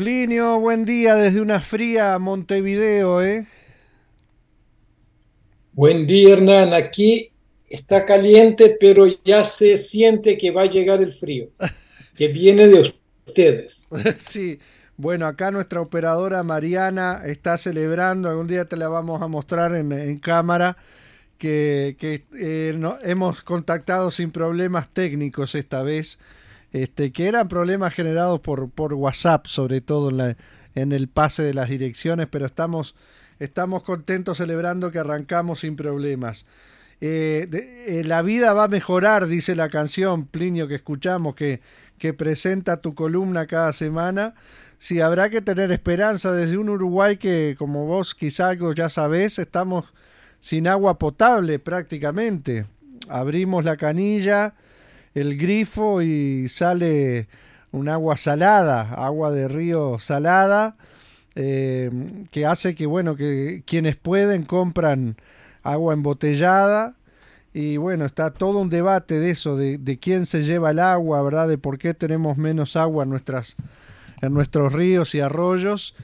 Plinio, buen día desde una fría Montevideo, ¿eh? Buen día, Hernán. Aquí está caliente, pero ya se siente que va a llegar el frío, que viene de ustedes. sí, bueno, acá nuestra operadora Mariana está celebrando, algún día te la vamos a mostrar en, cámara, que, eh, hemos contactado sin problemas técnicos esta vez este, que eran problemas generados por, por WhatsApp, sobre todo en, el pase de las direcciones, pero estamos, estamos contentos celebrando que arrancamos sin problemas. Eh, eh, la vida va a mejorar, dice la canción, Plinio, que escuchamos, que, que presenta tu columna cada semana. Sí, habrá que tener esperanza desde un Uruguay que, como vos quizá ya sabés, estamos sin agua potable prácticamente. Abrimos la canilla, el grifo y sale un agua salada, agua de río salada, eh, que hace que, bueno, que quienes pueden compran agua embotellada. Y bueno, está todo un debate de eso, de, de, quién se lleva el agua, ¿verdad? De por qué tenemos menos agua en, nuestras, en nuestros ríos y arroyos.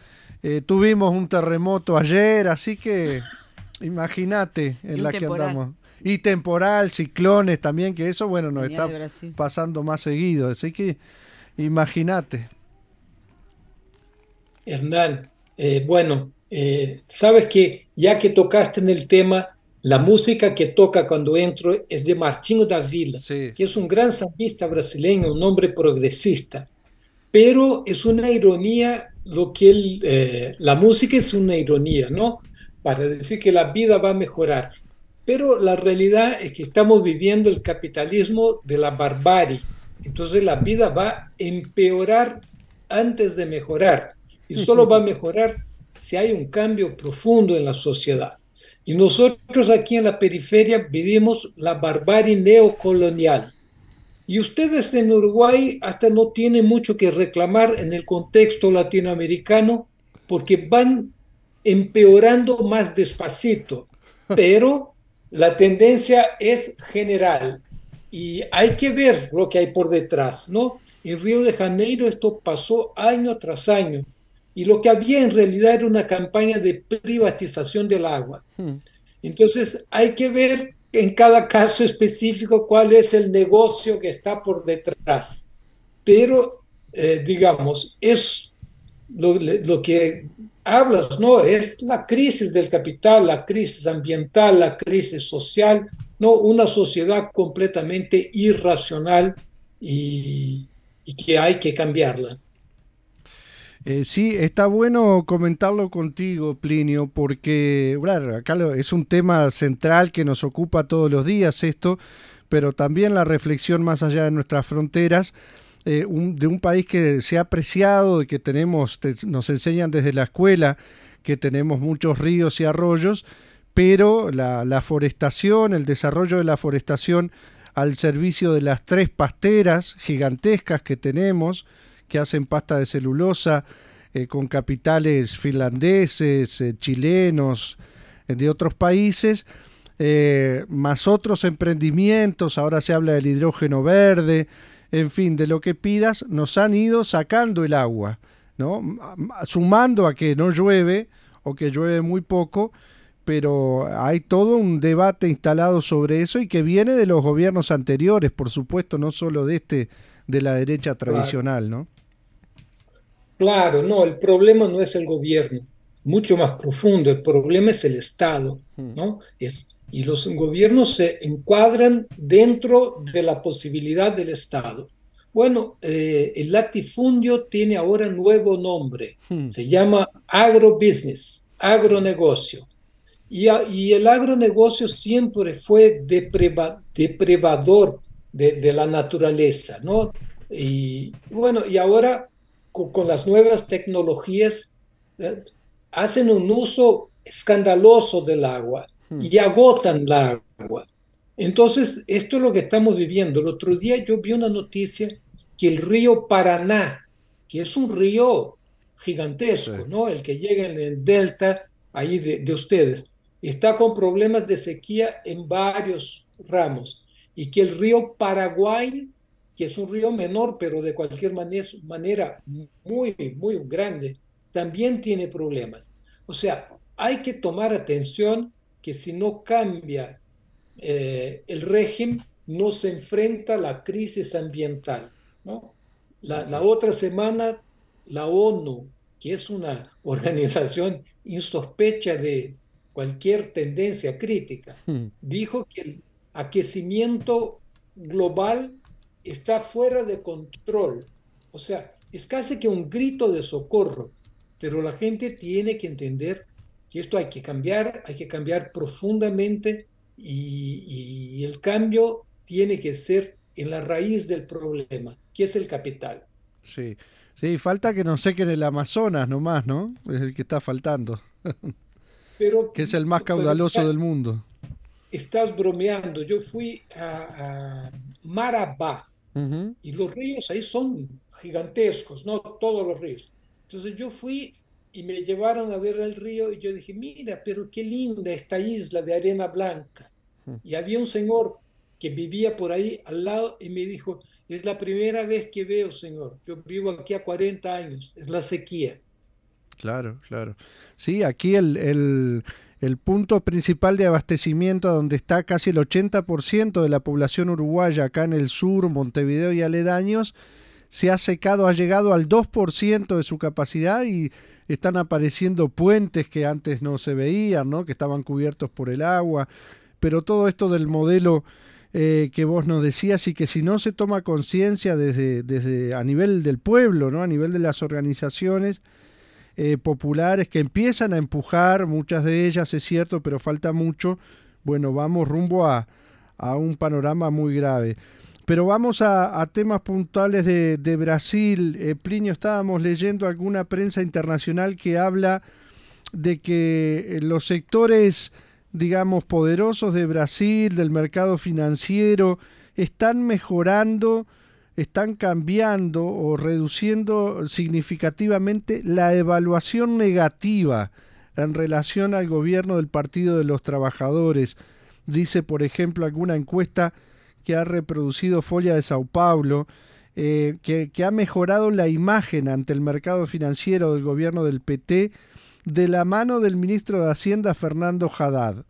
Eh, tuvimos un terremoto ayer, así que imagínate en la que andamos. Y temporal, ciclones también, que eso, bueno, nos está pasando más seguido. Así que imagínate. Hernán, eh, bueno, eh, sabes que ya que tocaste en el tema, la música que toca cuando entro es de Martinho da Vila, que es un gran sambista brasileño, un hombre progresista. Pero es una ironía lo que él, eh, la música es una ironía, ¿no? Para decir que la vida va a mejorar. Pero la realidad es que estamos viviendo el capitalismo de la barbarie. Entonces la vida va a empeorar antes de mejorar. Y solo va a mejorar si hay un cambio profundo en la sociedad. Y nosotros aquí en la periferia vivimos la barbarie neocolonial. Y ustedes en Uruguay hasta no tienen mucho que reclamar en el contexto latinoamericano porque van empeorando más despacito, pero la tendencia es general y hay que ver lo que hay por detrás, ¿no? En Río de Janeiro esto pasó año tras año y lo que había en realidad era una campaña de privatización del agua. Hmm. Entonces hay que ver en cada caso específico cuál es el negocio que está por detrás. Pero, eh, digamos, es lo, lo, que hablas, ¿no? Es la crisis del capital, la crisis ambiental, la crisis social, ¿no? Una sociedad completamente irracional y, que hay que cambiarla. Eh, sí, está bueno comentarlo contigo, Plinio, porque, claro, acá es un tema central que nos ocupa todos los días esto, pero también la reflexión más allá de nuestras fronteras eh, de un país que se ha apreciado, y que tenemos, nos enseñan desde la escuela que tenemos muchos ríos y arroyos, pero la, la forestación, el desarrollo de la forestación al servicio de las tres pasteras gigantescas que tenemos, que hacen pasta de celulosa, eh, con capitales finlandeses, eh, chilenos, de otros países, más otros emprendimientos, ahora se habla del hidrógeno verde, en fin, de lo que pidas, nos han ido sacando el agua, ¿no? Sumando a que no llueve o que llueve muy poco, pero hay todo un debate instalado sobre eso y que viene de los gobiernos anteriores, por supuesto, no solo de este, de la derecha tradicional, ¿no? Claro, no, el problema no es el gobierno, mucho más profundo, el problema es el Estado, hmm. ¿no? Es y los gobiernos se encuadran dentro de la posibilidad del Estado. Bueno, eh, el latifundio tiene ahora nuevo nombre, hmm. se llama agrobusiness, agronegocio. Y, y, el agronegocio siempre fue depredador de, de, la naturaleza, ¿no? Y bueno, y ahora con, las nuevas tecnologías eh, hacen un uso escandaloso del agua hmm. y agotan la agua. Entonces, esto es lo que estamos viviendo. El otro día yo vi una noticia que el río Paraná, que es un río gigantesco, ¿no? El que llega en el delta ahí de, de ustedes, está con problemas de sequía en varios ramos y que el río Paraguay, que es un río menor, pero de cualquier manera, manera muy, muy grande, también tiene problemas. O sea, hay que tomar atención que si no cambia eh, el régimen, no se enfrenta a la crisis ambiental. ¿no? La, la, otra semana, la ONU, que es una organización insospecha de cualquier tendencia crítica, hmm. dijo que el aquecimiento global está fuera de control. O sea, es casi que un grito de socorro, pero la gente tiene que entender que esto hay que cambiar, hay que cambiar profundamente y, el cambio tiene que ser en la raíz del problema, que es el capital. Sí, sí, falta que nos sequen el Amazonas nomás, ¿no? Es el que está faltando. Pero, que es el más caudaloso del mundo estás bromeando. Yo fui a, Marabá y los ríos ahí son gigantescos, ¿no? Todos los ríos. Entonces yo fui y me llevaron a ver el río y yo dije, mira, pero qué linda esta isla de arena blanca. Y había un señor que vivía por ahí al lado y me dijo, es la primera vez que veo, señor. Yo vivo aquí a 40 años, es la sequía. Claro, claro. Sí, aquí el, el el punto principal de abastecimiento donde está casi el 80% de la población uruguaya acá en el sur, Montevideo y aledaños, se ha secado, ha llegado al 2% de su capacidad y están apareciendo puentes que antes no se veían, ¿no? que estaban cubiertos por el agua, pero todo esto del modelo eh, que vos nos decías y que si no se toma conciencia desde, desde a nivel del pueblo, ¿no? a nivel de las organizaciones, eh, populares que empiezan a empujar, muchas de ellas es cierto, pero falta mucho. Bueno, vamos rumbo a, un panorama muy grave. Pero vamos a, temas puntuales de, Brasil. Eh, Plinio, estábamos leyendo alguna prensa internacional que habla de que eh, los sectores, digamos, poderosos de Brasil, del mercado financiero, están mejorando están cambiando o reduciendo significativamente la evaluación negativa en relación al gobierno del Partido de los Trabajadores. Dice, por ejemplo, alguna encuesta que ha reproducido Folia de Sao Paulo, eh, que, ha mejorado la imagen ante el mercado financiero del gobierno del PT de la mano del ministro de Hacienda Fernando Haddad.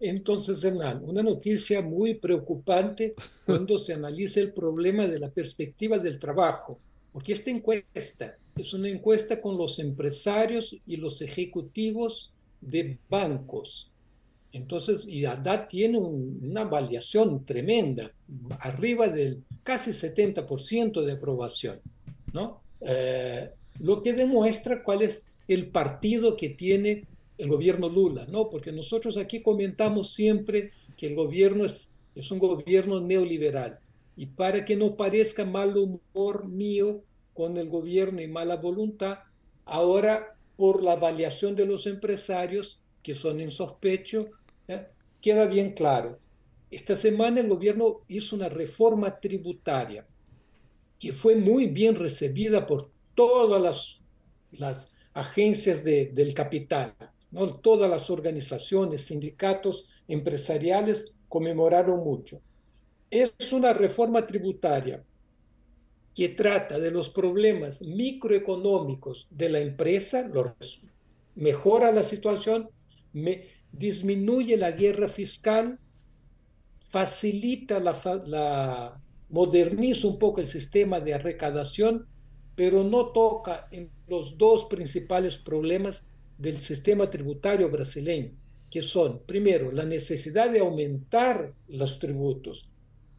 Entonces, Hernán, una noticia muy preocupante cuando se analiza el problema de la perspectiva del trabajo, porque esta encuesta es una encuesta con los empresarios y los ejecutivos de bancos. Entonces, y ADA tiene una variación tremenda, arriba del casi 70% de aprobación, ¿no? Eh, lo que demuestra cuál es el partido que tiene el gobierno Lula, ¿no? Porque nosotros aquí comentamos siempre que el gobierno es, es un gobierno neoliberal. Y para que no parezca mal humor mío con el gobierno y mala voluntad, ahora por la avaliación de los empresarios, que son en sospecho, ¿eh? queda bien claro. Esta semana el gobierno hizo una reforma tributaria que fue muy bien recibida por todas las, las agencias de, del capital. ¿no? Todas las organizaciones, sindicatos empresariales conmemoraron mucho. Es una reforma tributaria que trata de los problemas microeconómicos de la empresa, mejora la situación, disminuye la guerra fiscal, facilita la, moderniza un poco el sistema de recaudación, pero no toca en los dos principales problemas del sistema tributario brasileño, que son, primero, la necesidad de aumentar los tributos,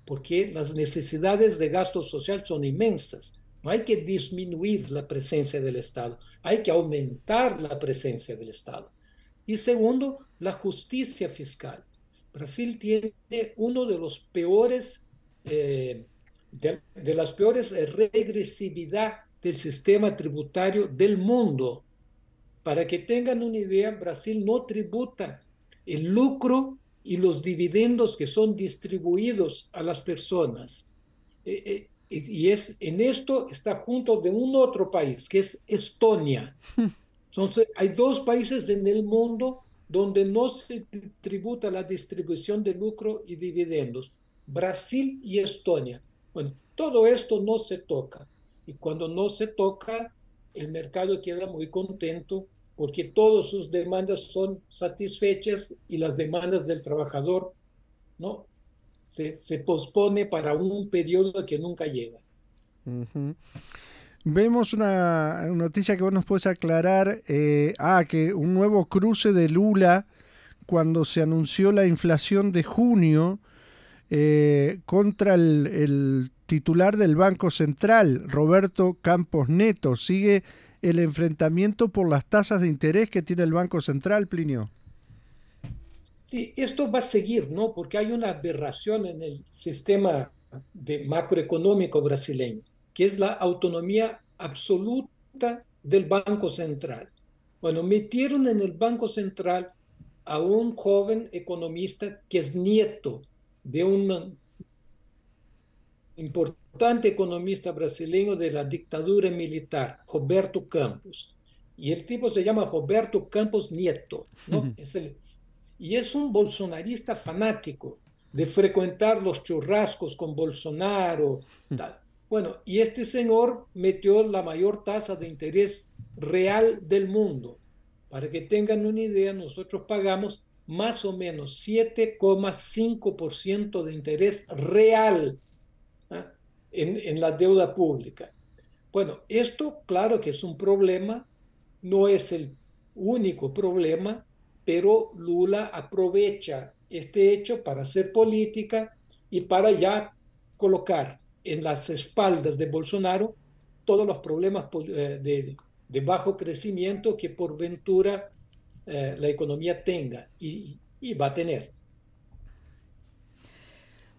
porque las necesidades de gasto social son inmensas. No hay que disminuir la presencia del Estado, hay que aumentar la presencia del Estado. Y segundo, la justicia fiscal. Brasil tiene uno de los peores eh, de, de las peores regresividad del sistema tributario del mundo. Para que tengan una idea, Brasil no tributa el lucro y los dividendos que son distribuidos a las personas. Eh, eh, y es, en esto está junto de un otro país, que es Estonia. Entonces, hay dos países en el mundo donde no se tributa la distribución de lucro y dividendos. Brasil y Estonia. Bueno, todo esto no se toca. Y cuando no se toca, el mercado queda muy contento porque todas sus demandas son satisfechas y las demandas del trabajador no se, se pospone para un periodo que nunca llega. Vemos una noticia que vos nos puedes aclarar. Eh, ah, que un nuevo cruce de Lula cuando se anunció la inflación de junio eh, contra el, titular del Banco Central, Roberto Campos Neto. ¿Sigue el enfrentamiento por las tasas de interés que tiene el Banco Central, Plinio? Sí, esto va a seguir, ¿no? Porque hay una aberración en el sistema macroeconómico brasileño, que es la autonomía absoluta del Banco Central. Bueno, metieron en el Banco Central a un joven economista que es nieto de un importante economista brasileño de la dictadura militar, Roberto Campos. Y el tipo se llama Roberto Campos Nieto, ¿no? es y es un bolsonarista fanático de frecuentar los churrascos con Bolsonaro. Tal. Bueno, y este señor metió la mayor tasa de interés real del mundo. Para que tengan una idea, nosotros pagamos más o menos 7,5% de interés real ¿ah? en, en la deuda pública. Bueno, esto claro que es un problema, no es el único problema, pero Lula aprovecha este hecho para hacer política y para ya colocar en las espaldas de Bolsonaro todos los problemas eh, de, de bajo crecimiento que por ventura eh, la economía tenga y, va a tener.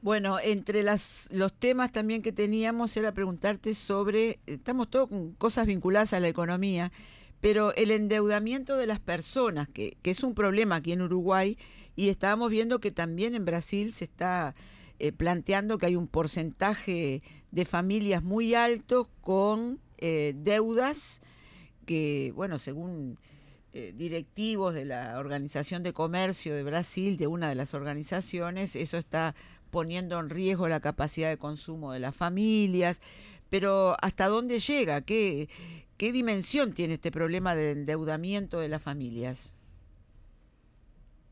Bueno, entre las, los temas también que teníamos era preguntarte sobre, estamos todos con cosas vinculadas a la economía, pero el endeudamiento de las personas, que, que es un problema aquí en Uruguay, y estábamos viendo que también en Brasil se está eh, planteando que hay un porcentaje de familias muy alto con eh, deudas que, bueno, según eh, directivos de la Organización de Comercio de Brasil, de una de las organizaciones, eso está poniendo en riesgo la capacidad de consumo de las familias, pero ¿hasta dónde llega? ¿Qué, qué dimensión tiene este problema de endeudamiento de las familias?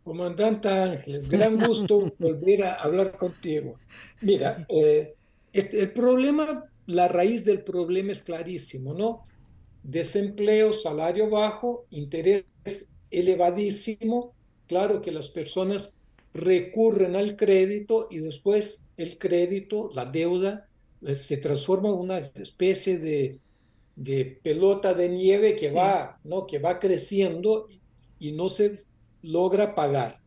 Comandante Ángeles, gran gusto volver a hablar contigo. Mira, eh, este, el problema, la raíz del problema es clarísimo, ¿no? desempleo, salario bajo, interés elevadísimo, claro que las personas recurren al crédito y después el crédito, la deuda, eh, se transforma en una especie de, pelota de nieve que, va, ¿no? que va creciendo y no se logra pagar.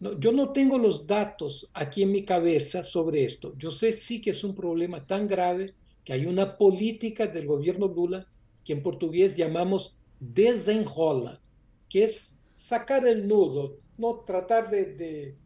No, yo no tengo los datos aquí en mi cabeza sobre esto. Yo sé sí que es un problema tan grave que hay una política del gobierno Lula que en portugués llamamos desenrola, que es sacar el nudo, no tratar de,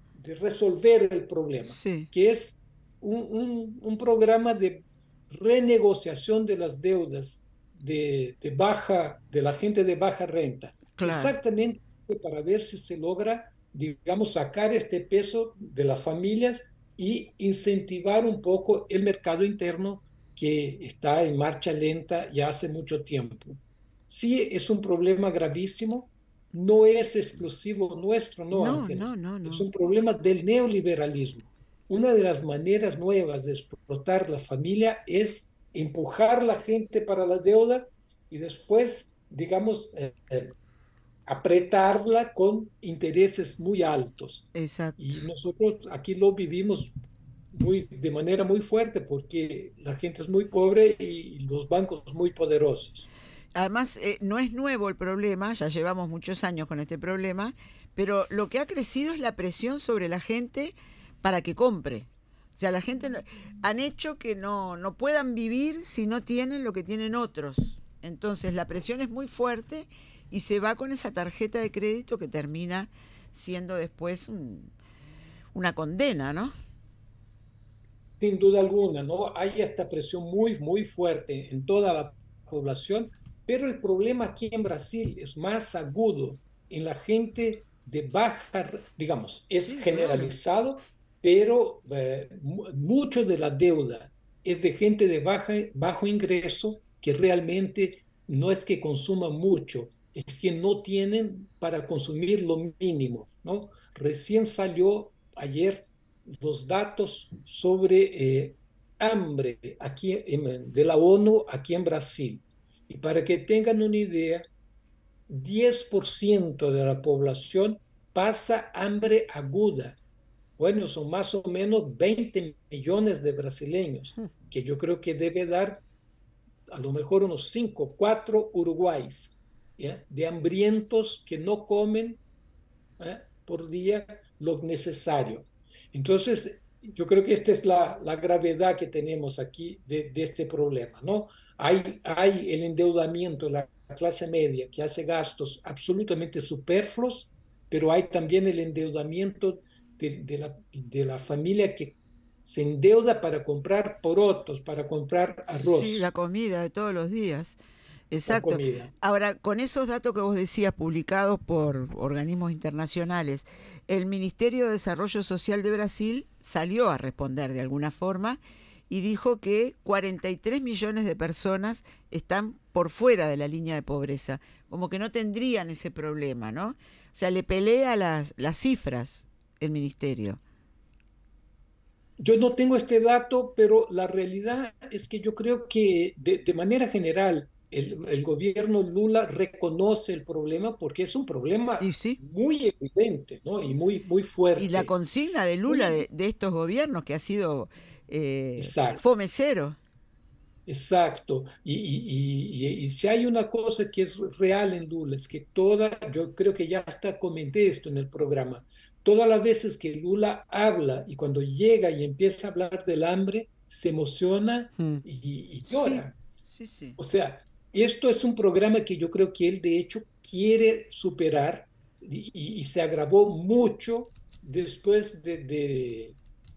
resolver el problema, que es un, programa de renegociación de las deudas de, baja, de la gente de baja renta. Exactamente para ver si se logra, digamos, sacar este peso de las familias y incentivar un poco el mercado interno que está en marcha lenta ya hace mucho tiempo. Sí, es un problema gravísimo, no es exclusivo nuestro, no, no, no, no, Es un problema del neoliberalismo. Una de las maneras nuevas de explotar la familia es empujar a la gente para la deuda y después, digamos, eh, eh, apretarla con intereses muy altos. Exacto. Y nosotros aquí lo vivimos muy, de manera muy fuerte porque la gente es muy pobre y los bancos muy poderosos. Además, eh, no es nuevo el problema, ya llevamos muchos años con este problema, pero lo que ha crecido es la presión sobre la gente para que compre. O sea, la gente han hecho que no, no puedan vivir si no tienen lo que tienen otros. Entonces la presión es muy fuerte y se va con esa tarjeta de crédito que termina siendo después una condena, ¿no? Sin duda alguna, ¿no? Hay esta presión muy, muy fuerte en toda la población, pero el problema aquí en Brasil es más agudo en la gente de baja, digamos, es generalizado, pero eh, mucho de la deuda es de gente de baja, bajo ingreso que realmente no es que consuma mucho, es que no tienen para consumir lo mínimo, ¿no? Recién salió ayer los datos sobre eh, hambre aquí de la ONU aquí en Brasil. Y para que tengan una idea, 10% de la población pasa hambre aguda. Bueno, son más o menos 20 millones de brasileños, hmm. que yo creo que debe dar a lo mejor unos 5, 4 uruguayos, de hambrientos que no comen por día lo necesario. Entonces, yo creo que esta es la, la gravedad que tenemos aquí de, de, este problema, ¿no? Hay, hay el endeudamiento de la clase media que hace gastos absolutamente superfluos, pero hay también el endeudamiento de, de, la, de la familia que se endeuda para comprar porotos, para comprar arroz. Sí, la comida de todos los días. Exacto. Ahora, con esos datos que vos decías publicados por organismos internacionales, el Ministerio de Desarrollo Social de Brasil salió a responder de alguna forma y dijo que 43 millones de personas están por fuera de la línea de pobreza, como que no tendrían ese problema, ¿no? O sea, le pelea las, las cifras el ministerio. Yo no tengo este dato, pero la realidad es que yo creo que de, manera general el, gobierno Lula reconoce el problema porque es un problema muy evidente ¿no? y muy, muy fuerte. Y la consigna de Lula de, estos gobiernos que ha sido eh, fome cero. Exacto. Y, y, si hay una cosa que es real en Lula, es que toda, yo creo que ya hasta comenté esto en el programa, todas las veces que Lula habla y cuando llega y empieza a hablar del hambre, se emociona hmm. y, llora. Sí, sí, O sea, esto es un programa que yo creo que él de hecho quiere superar y, se agravó mucho después de, de,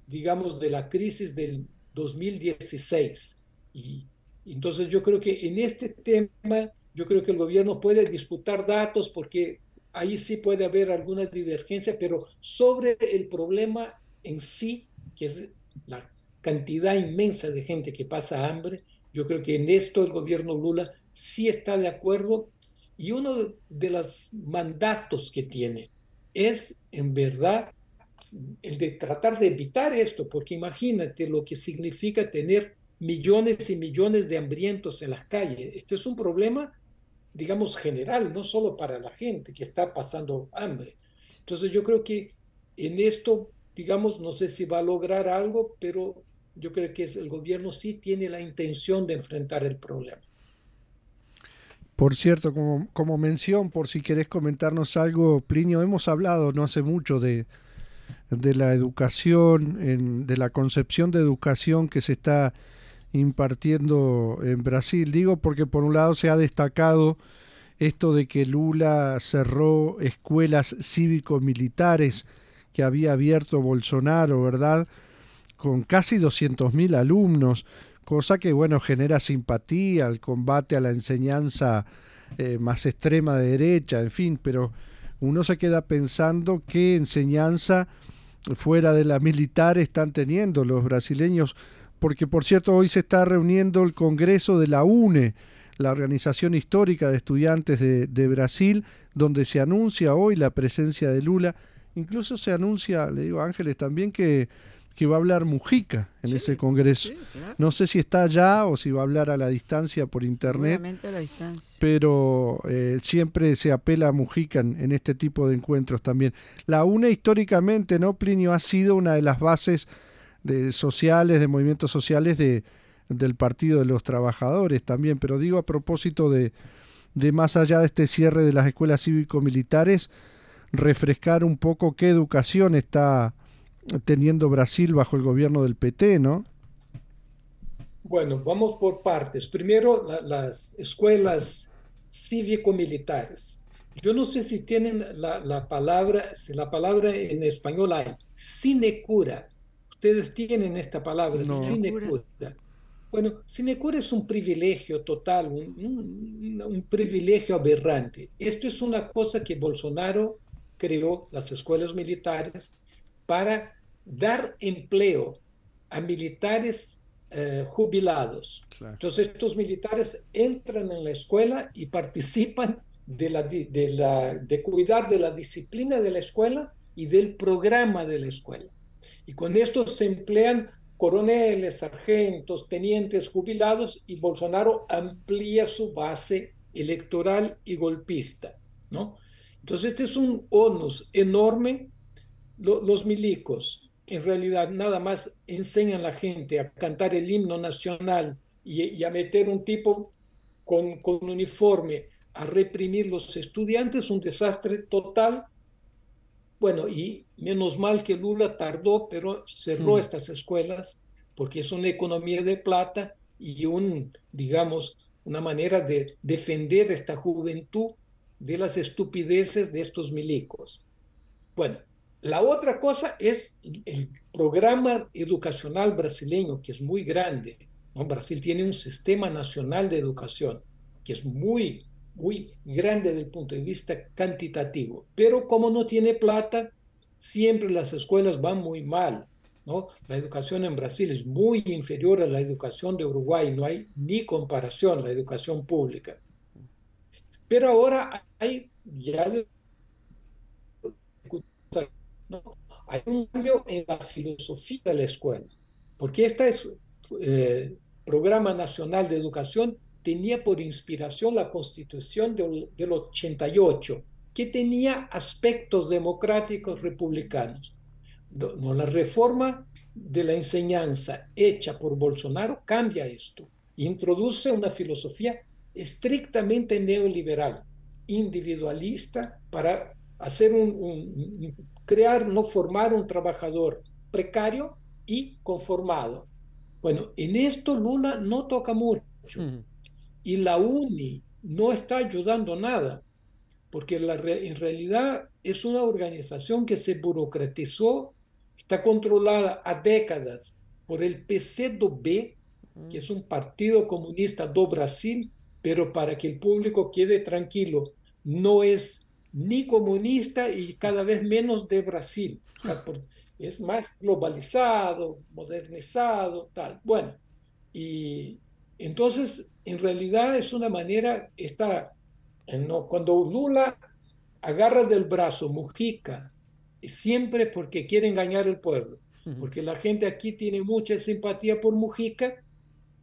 digamos, de la crisis del 2016. Y entonces yo creo que en este tema, yo creo que el gobierno puede disputar datos porque ahí sí puede haber alguna divergencia, pero sobre el problema en sí, que es la cantidad inmensa de gente que pasa hambre, yo creo que en esto el gobierno Lula sí está de acuerdo y uno de los mandatos que tiene es en verdad el de tratar de evitar esto, porque imagínate lo que significa tener millones y millones de hambrientos en las calles. Esto es un problema digamos, general, no solo para la gente que está pasando hambre. Entonces yo creo que en esto, digamos, no sé si va a lograr algo, pero yo creo que el gobierno sí tiene la intención de enfrentar el problema. Por cierto, como, como mención, por si querés comentarnos algo, Plinio, hemos hablado no hace mucho de, de la educación, de la concepción de educación que se está impartiendo en Brasil. Digo porque por un lado se ha destacado esto de que Lula cerró escuelas cívico-militares que había abierto Bolsonaro, ¿verdad? Con casi 200.000 alumnos, cosa que, bueno, genera simpatía al combate a la enseñanza eh, más extrema de derecha, en fin, pero uno se queda pensando qué enseñanza fuera de la militar están teniendo los brasileños porque por cierto hoy se está reuniendo el Congreso de la UNE, la Organización Histórica de Estudiantes de, Brasil, donde se anuncia hoy la presencia de Lula. Incluso se anuncia, le digo a Ángeles también, que, que va a hablar Mujica en ese Congreso. No sé si está allá o si va a hablar a la distancia por internet. A la distancia. Pero eh, siempre se apela a Mujica en, en, este tipo de encuentros también. La UNE históricamente, ¿no, Plinio? Ha sido una de las bases de sociales, de movimientos sociales de, del Partido de los Trabajadores también. Pero digo a propósito de, de más allá de este cierre de las escuelas cívico-militares, refrescar un poco qué educación está teniendo Brasil bajo el gobierno del PT, ¿no? Bueno, vamos por partes. Primero, las escuelas cívico-militares. Yo no sé si tienen la, palabra, si la palabra en español hay, sinecura. Ustedes tienen esta palabra, sinecura. Bueno, sinecura es un privilegio total, un, privilegio aberrante. Esto es una cosa que Bolsonaro creó, las escuelas militares, para dar empleo a militares eh, jubilados. Entonces estos militares entran en la escuela y participan de, la, de, la, de cuidar de la disciplina de la escuela y del programa de la escuela. Y con esto se emplean coroneles, sargentos, tenientes jubilados y Bolsonaro amplía su base electoral y golpista, ¿no? Entonces este es un onus enorme. los milicos en realidad nada más enseñan a la gente a cantar el himno nacional y, a meter un tipo con, con uniforme a reprimir los estudiantes, un desastre total. Bueno, y menos mal que Lula tardó, pero cerró estas escuelas porque es una economía de plata y un, digamos, una manera de defender esta juventud de las estupideces de estos milicos. Bueno, la otra cosa es el programa educacional brasileño, que es muy grande. Brasil tiene un sistema nacional de educación que es muy muy grande desde el punto de vista cantitativo, pero como no tiene plata, siempre las escuelas van muy mal. La educación en Brasil es muy inferior a la educación de Uruguay, no hay ni comparación la educación pública. Pero ahora hay ya hay un cambio en la filosofía de la escuela, porque este es eh, programa nacional de educación tenía por inspiración la constitución del, 88, que tenía aspectos democráticos republicanos. No, la reforma de la enseñanza hecha por Bolsonaro cambia esto, introduce una filosofía estrictamente neoliberal, individualista, para hacer un, crear, no formar un trabajador precario y conformado. Bueno, en esto Lula no toca mucho. Y la UNI no está ayudando nada, porque la, en realidad es una organización que se burocratizó, está controlada a décadas por el PCdoB, que es un partido comunista do Brasil, pero para que el público quede tranquilo, no es ni comunista y cada vez menos de Brasil. Es más globalizado, modernizado, tal. Bueno, y entonces en realidad es una manera, está, ¿no? cuando Lula agarra del brazo Mujica, siempre porque quiere engañar al pueblo, porque la gente aquí tiene mucha simpatía por Mujica,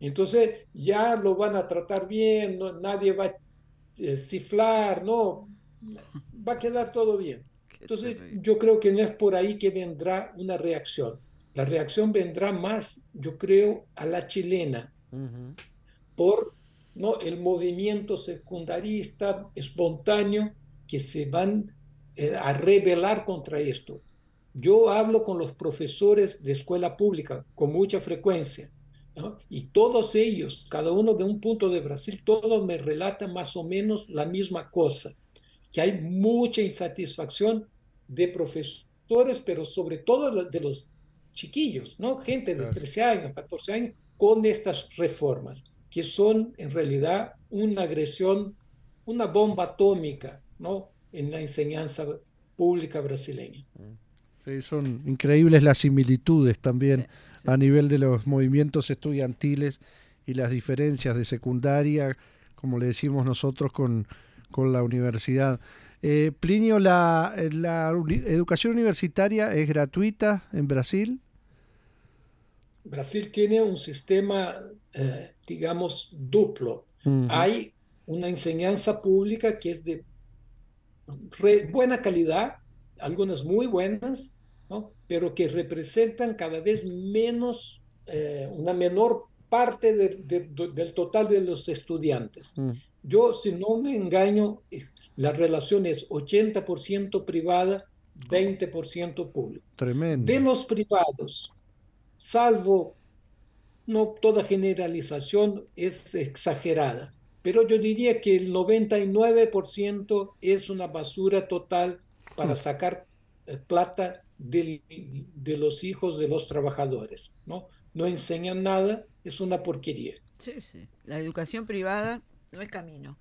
entonces ya lo van a tratar bien, no, nadie va a eh, ciflar, no, va a quedar todo bien. Entonces yo creo que no es por ahí que vendrá una reacción. La reacción vendrá más, yo creo, a la chilena por ¿no? el movimiento secundarista espontáneo que se van eh, a rebelar contra esto. Yo hablo con los profesores de escuela pública con mucha frecuencia y todos ellos, cada uno de un punto de Brasil, todos me relatan más o menos la misma cosa, que hay mucha insatisfacción de profesores, pero sobre todo de los chiquillos, ¿no? gente de 13 años, 14 años, con estas reformas que son en realidad una agresión, una bomba atómica ¿no? en la enseñanza pública brasileña. son increíbles las similitudes también a nivel de los movimientos estudiantiles y las diferencias de secundaria, como le decimos nosotros, con, con la universidad. Eh, Plinio, ¿la, ¿la educación universitaria es gratuita en Brasil? Brasil tiene un sistema eh, digamos, duplo. Hay una enseñanza pública que es de buena calidad, algunas muy buenas, ¿no? pero que representan cada vez menos, eh, una menor parte del total de los estudiantes. Mm. Yo, si no me engaño, la relación es 80% privada 20% público. Tremendo. De los privados, salvo, no toda generalización es exagerada, pero yo diría que el 99% es una basura total para sacar eh, plata de, de los hijos de los trabajadores, ¿no? No enseñan nada, es una porquería. Sí, sí. La educación privada no es camino.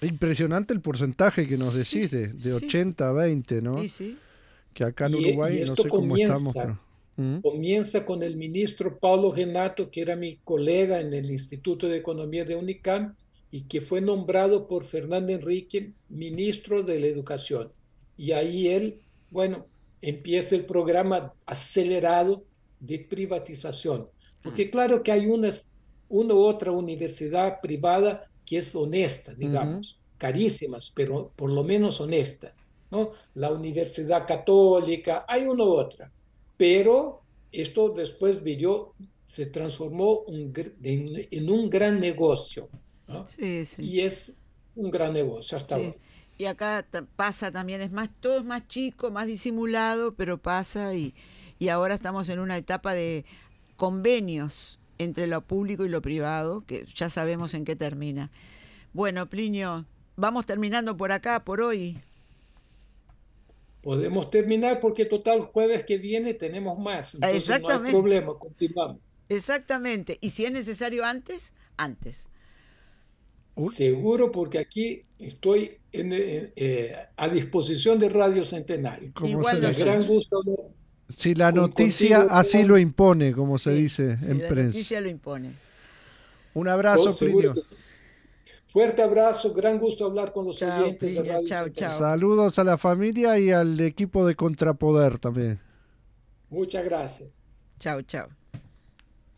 Impresionante el porcentaje que nos decís, de, 80 a 20, ¿no? Sí, sí. Que acá en Uruguay no sé cómo estamos. ¿Mm? Comienza con el ministro Paulo Renato, que era mi colega en el Instituto de Economía de UNICAM y que fue nombrado por Fernando Enrique ministro de la Educación. Y ahí él, bueno, empieza el programa acelerado de privatización. Porque ah. claro que hay unas, una u otra universidad privada que es honesta, digamos, carísimas, pero por lo menos honesta. ¿no? La Universidad Católica, hay una u otra. Pero esto después vivió, se transformó en, un gran negocio. Sí, sí. Y es un gran negocio hasta ahora. Y acá pasa también, es más, todo es más chico, más disimulado, pero pasa y, y ahora estamos en una etapa de convenios entre lo público y lo privado, que ya sabemos en qué termina. Bueno, Plinio, vamos terminando por acá por hoy. Podemos terminar porque total jueves que viene tenemos más. Exactamente. No hay problema, continuamos. Exactamente. Y si es necesario antes, antes. Seguro porque aquí estoy eh, eh, a disposición de Radio Centenario. Igual gran gusto si la noticia así lo impone, como se dice en prensa. La noticia lo impone. Un abrazo, Plinio. Fuerte abrazo, gran gusto hablar con los oyentes. Saludos a la familia y al equipo de Contrapoder también. Muchas gracias. Chao, chao.